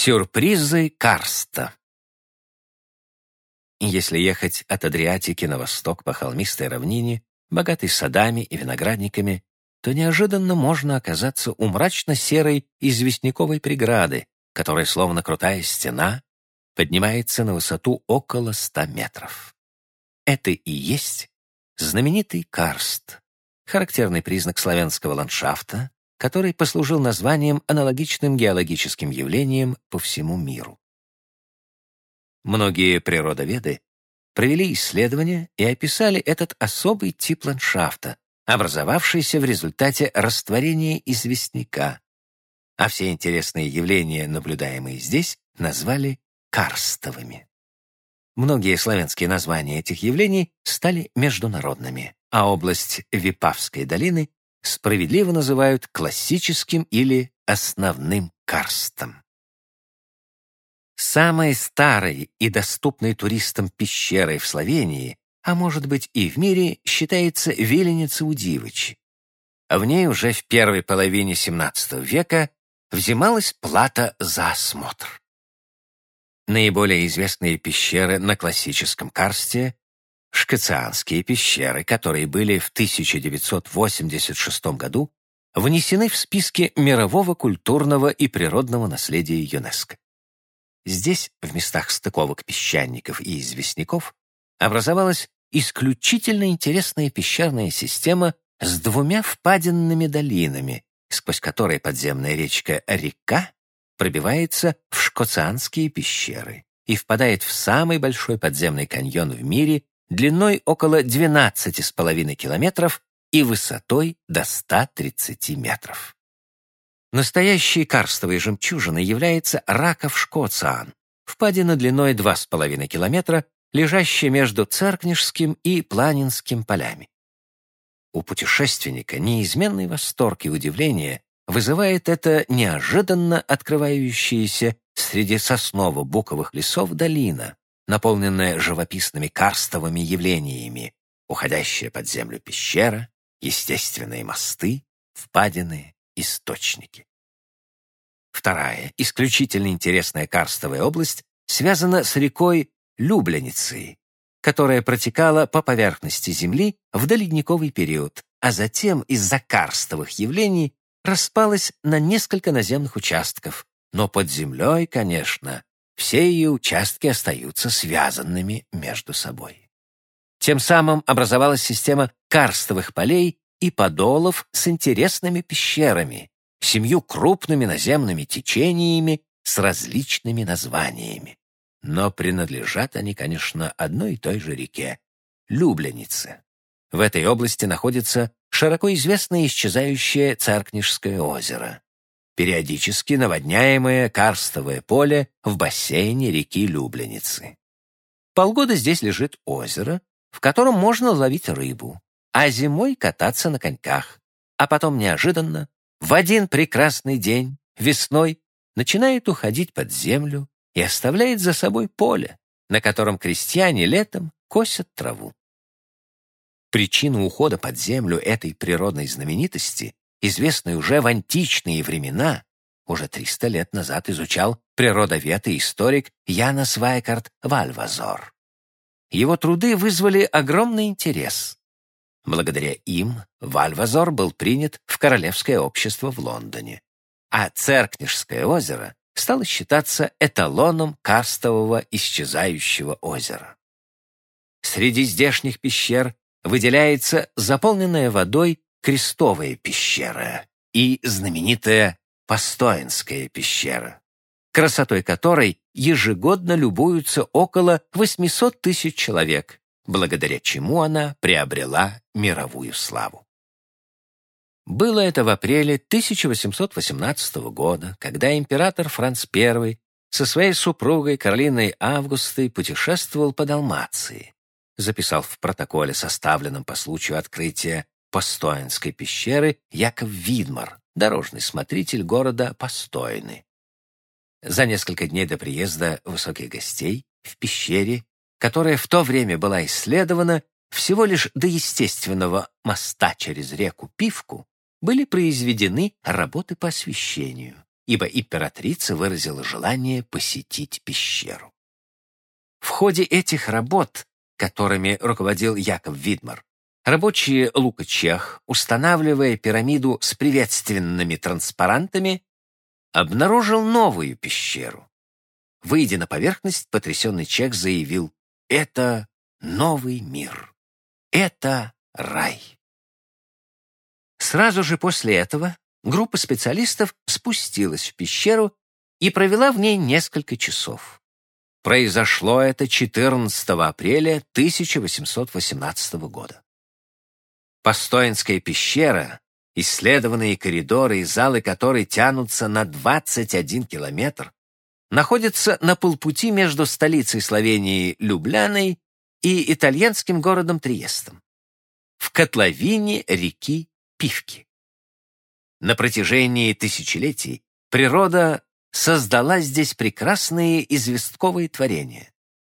Сюрпризы Карста Если ехать от Адриатики на восток по холмистой равнине, богатой садами и виноградниками, то неожиданно можно оказаться у мрачно-серой известняковой преграды, которая, словно крутая стена, поднимается на высоту около ста метров. Это и есть знаменитый карст, характерный признак славянского ландшафта, который послужил названием аналогичным геологическим явлениям по всему миру. Многие природоведы провели исследования и описали этот особый тип ландшафта, образовавшийся в результате растворения известняка, а все интересные явления, наблюдаемые здесь, назвали карстовыми. Многие славянские названия этих явлений стали международными, а область Випавской долины справедливо называют классическим или основным карстом. Самой старой и доступной туристам пещерой в Словении, а может быть и в мире, считается Веленица Удивычи. В ней уже в первой половине XVII века взималась плата за осмотр. Наиболее известные пещеры на классическом карсте Шкацианские пещеры, которые были в 1986 году внесены в списки мирового культурного и природного наследия ЮНЕСКО. Здесь, в местах стыковок песчаников и известняков, образовалась исключительно интересная пещерная система с двумя впадинными долинами, сквозь которые подземная речка Река пробивается в Шкоцианские пещеры и впадает в самый большой подземный каньон в мире длиной около 12,5 километров и высотой до 130 метров. Настоящей карстовой жемчужиной является раков Шкоциан, впадина длиной 2,5 километра, лежащая между Церкнишским и Планинским полями. У путешественника неизменный восторг и удивление вызывает это неожиданно открывающаяся среди сосново-буковых лесов долина, наполненная живописными карстовыми явлениями, уходящая под землю пещера, естественные мосты, впадины, источники. Вторая, исключительно интересная карстовая область, связана с рекой Любляницей, которая протекала по поверхности Земли в доледниковый период, а затем из-за карстовых явлений распалась на несколько наземных участков, но под землей, конечно, все ее участки остаются связанными между собой. Тем самым образовалась система карстовых полей и подолов с интересными пещерами, семью крупными наземными течениями с различными названиями. Но принадлежат они, конечно, одной и той же реке — Люблянице. В этой области находится широко известное исчезающее Царкнижское озеро периодически наводняемое карстовое поле в бассейне реки Любляницы. Полгода здесь лежит озеро, в котором можно ловить рыбу, а зимой кататься на коньках. А потом неожиданно, в один прекрасный день, весной, начинает уходить под землю и оставляет за собой поле, на котором крестьяне летом косят траву. Причину ухода под землю этой природной знаменитости известный уже в античные времена, уже 300 лет назад изучал природовед и историк Янас Вайкарт Вальвазор. Его труды вызвали огромный интерес. Благодаря им Вальвазор был принят в Королевское общество в Лондоне, а Церкнишское озеро стало считаться эталоном карстового исчезающего озера. Среди здешних пещер выделяется заполненная водой Крестовая пещера и знаменитая Постоянская пещера, красотой которой ежегодно любуются около 800 тысяч человек, благодаря чему она приобрела мировую славу. Было это в апреле 1818 года, когда император Франц I со своей супругой Каролиной Августой путешествовал по Далмации, записал в протоколе, составленном по случаю открытия Постоянской пещеры Яков Видмар, дорожный смотритель города Постойны. За несколько дней до приезда высоких гостей в пещере, которая в то время была исследована всего лишь до естественного моста через реку Пивку, были произведены работы по освещению, ибо императрица выразила желание посетить пещеру. В ходе этих работ, которыми руководил Яков Видмар, рабочие Лука Чех, устанавливая пирамиду с приветственными транспарантами, обнаружил новую пещеру. Выйдя на поверхность, потрясенный Чех заявил «Это новый мир. Это рай». Сразу же после этого группа специалистов спустилась в пещеру и провела в ней несколько часов. Произошло это 14 апреля 1818 года. Постоинская пещера, исследованные коридоры и залы которой тянутся на 21 километр, находится на полпути между столицей Словении Любляной и итальянским городом Триестом, в котловине реки Пивки. На протяжении тысячелетий природа создала здесь прекрасные известковые творения.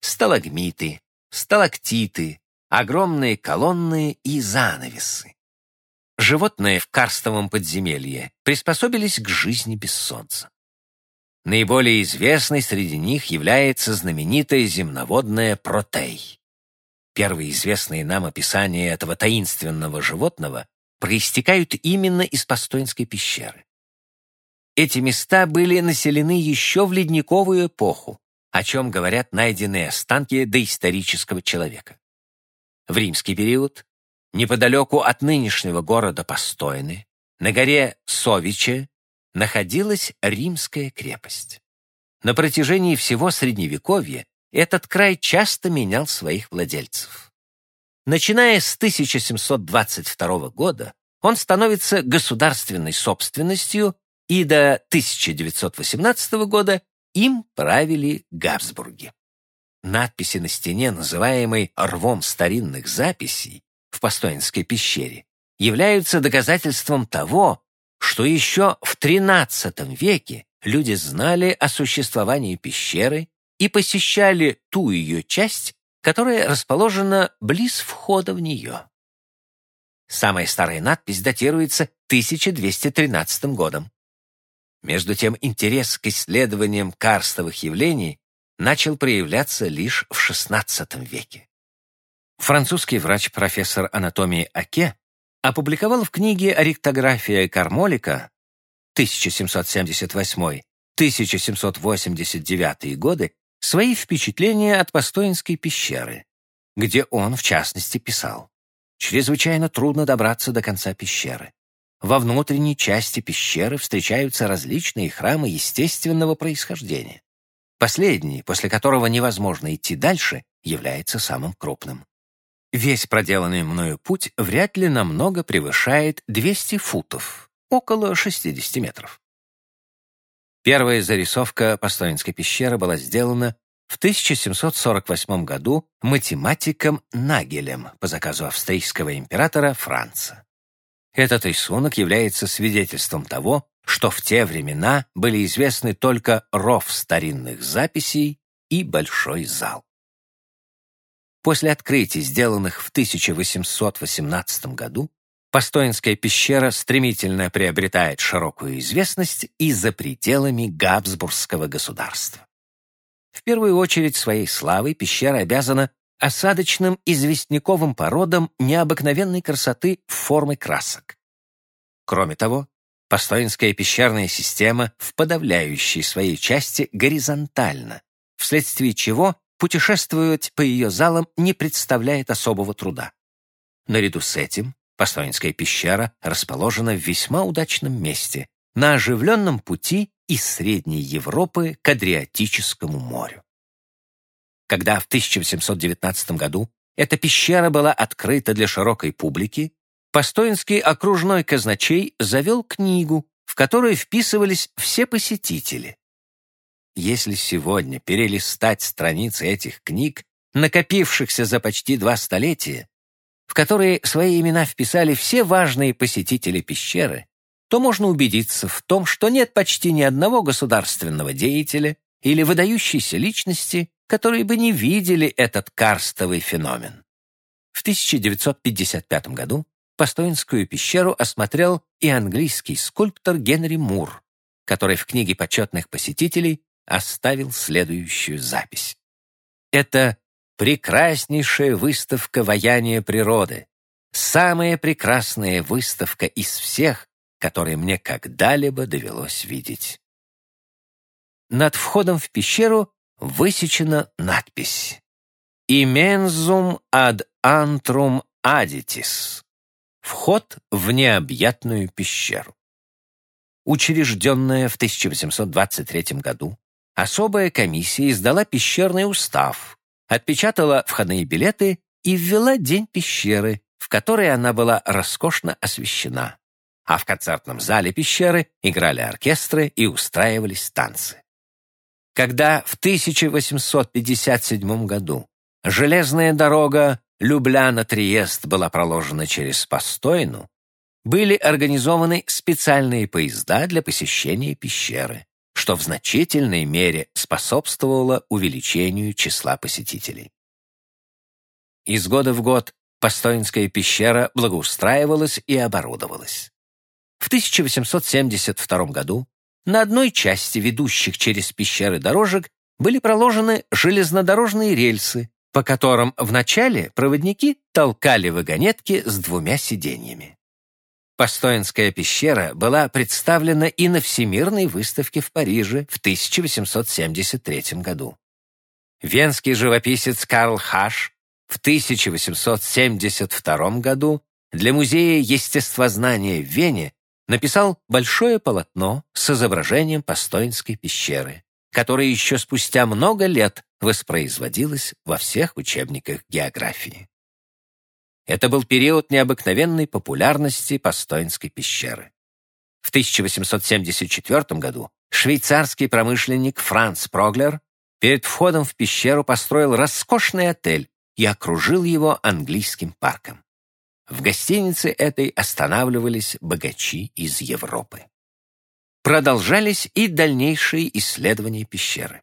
Сталагмиты, сталактиты, огромные колонны и занавесы. Животные в карстовом подземелье приспособились к жизни без солнца. Наиболее известной среди них является знаменитая земноводная протей. Первые известные нам описания этого таинственного животного проистекают именно из Постоинской пещеры. Эти места были населены еще в ледниковую эпоху, о чем говорят найденные останки доисторического человека. В римский период, неподалеку от нынешнего города Постойны, на горе Совиче, находилась римская крепость. На протяжении всего Средневековья этот край часто менял своих владельцев. Начиная с 1722 года он становится государственной собственностью и до 1918 года им правили Габсбурги. Надписи на стене, называемой «рвом старинных записей» в Постоинской пещере, являются доказательством того, что еще в XIII веке люди знали о существовании пещеры и посещали ту ее часть, которая расположена близ входа в нее. Самая старая надпись датируется 1213 годом. Между тем, интерес к исследованиям карстовых явлений начал проявляться лишь в XVI веке. Французский врач-профессор анатомии Аке опубликовал в книге «Ариктография Кармолика» 1778-1789 годы свои впечатления от Постоинской пещеры, где он, в частности, писал «Чрезвычайно трудно добраться до конца пещеры. Во внутренней части пещеры встречаются различные храмы естественного происхождения. Последний, после которого невозможно идти дальше, является самым крупным. Весь проделанный мною путь вряд ли намного превышает 200 футов, около 60 метров. Первая зарисовка Постоинской пещеры была сделана в 1748 году математиком Нагелем по заказу австрийского императора Франца. Этот рисунок является свидетельством того, что в те времена были известны только ров старинных записей и большой зал. После открытий, сделанных в 1818 году, Постоинская пещера стремительно приобретает широкую известность и за пределами Габсбургского государства. В первую очередь своей славой пещера обязана осадочным известняковым породам необыкновенной красоты в форме красок. Кроме того, Постоинская пещерная система в подавляющей своей части горизонтальна, вследствие чего путешествовать по ее залам не представляет особого труда. Наряду с этим Постоинская пещера расположена в весьма удачном месте, на оживленном пути из Средней Европы к Адриатическому морю. Когда в 1819 году эта пещера была открыта для широкой публики, Постоинский окружной казначей завел книгу, в которой вписывались все посетители. Если сегодня перелистать страницы этих книг, накопившихся за почти два столетия, в которые свои имена вписали все важные посетители пещеры, то можно убедиться в том, что нет почти ни одного государственного деятеля или выдающейся личности, которые бы не видели этот карстовый феномен. В 1955 году Постоинскую пещеру осмотрел и английский скульптор Генри Мур, который в книге почетных посетителей оставил следующую запись. Это прекраснейшая выставка ваяния природы, самая прекрасная выставка из всех, которые мне когда-либо довелось видеть. Над входом в пещеру высечена надпись «Imensum ad antrum aditis» — «Вход в необъятную пещеру». Учрежденная в 1823 году, особая комиссия издала пещерный устав, отпечатала входные билеты и ввела день пещеры, в которой она была роскошно освещена. А в концертном зале пещеры играли оркестры и устраивались танцы. Когда в 1857 году железная дорога Любляна-Триест была проложена через Постойну, были организованы специальные поезда для посещения пещеры, что в значительной мере способствовало увеличению числа посетителей. Из года в год Постоинская пещера благоустраивалась и оборудовалась. В 1872 году на одной части ведущих через пещеры дорожек были проложены железнодорожные рельсы, по которым вначале проводники толкали вагонетки с двумя сиденьями. Постоянская пещера была представлена и на Всемирной выставке в Париже в 1873 году. Венский живописец Карл Хаш в 1872 году для Музея естествознания в Вене написал большое полотно с изображением Постоинской пещеры, которое еще спустя много лет воспроизводилось во всех учебниках географии. Это был период необыкновенной популярности Постоинской пещеры. В 1874 году швейцарский промышленник Франц Проглер перед входом в пещеру построил роскошный отель и окружил его английским парком. В гостинице этой останавливались богачи из Европы. Продолжались и дальнейшие исследования пещеры.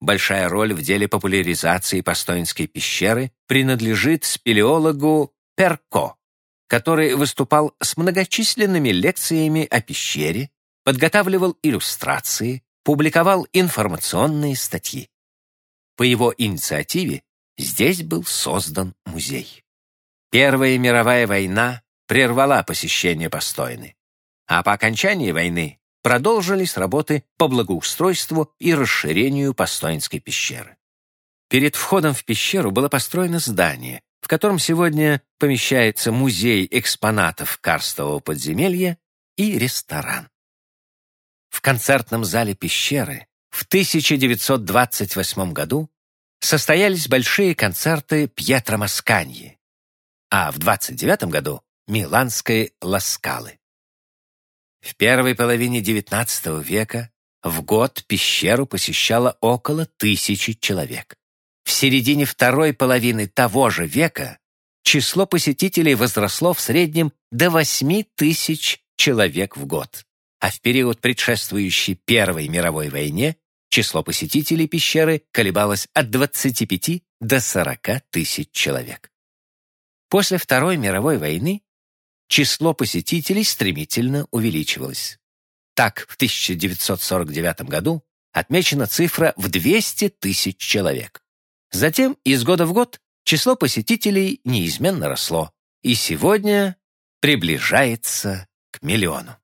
Большая роль в деле популяризации Постоинской пещеры принадлежит спелеологу Перко, который выступал с многочисленными лекциями о пещере, подготавливал иллюстрации, публиковал информационные статьи. По его инициативе здесь был создан музей. Первая мировая война прервала посещение Постойны, а по окончании войны продолжились работы по благоустройству и расширению Постойнской пещеры. Перед входом в пещеру было построено здание, в котором сегодня помещается музей экспонатов карстового подземелья и ресторан. В концертном зале пещеры в 1928 году состоялись большие концерты Пьетро Масканьи, а в 29 году — Миланской Ласкалы. В первой половине XIX века в год пещеру посещало около тысячи человек. В середине второй половины того же века число посетителей возросло в среднем до 8 тысяч человек в год, а в период предшествующий Первой мировой войне число посетителей пещеры колебалось от 25 до 40 тысяч человек. После Второй мировой войны число посетителей стремительно увеличивалось. Так, в 1949 году отмечена цифра в 200 тысяч человек. Затем, из года в год, число посетителей неизменно росло и сегодня приближается к миллиону.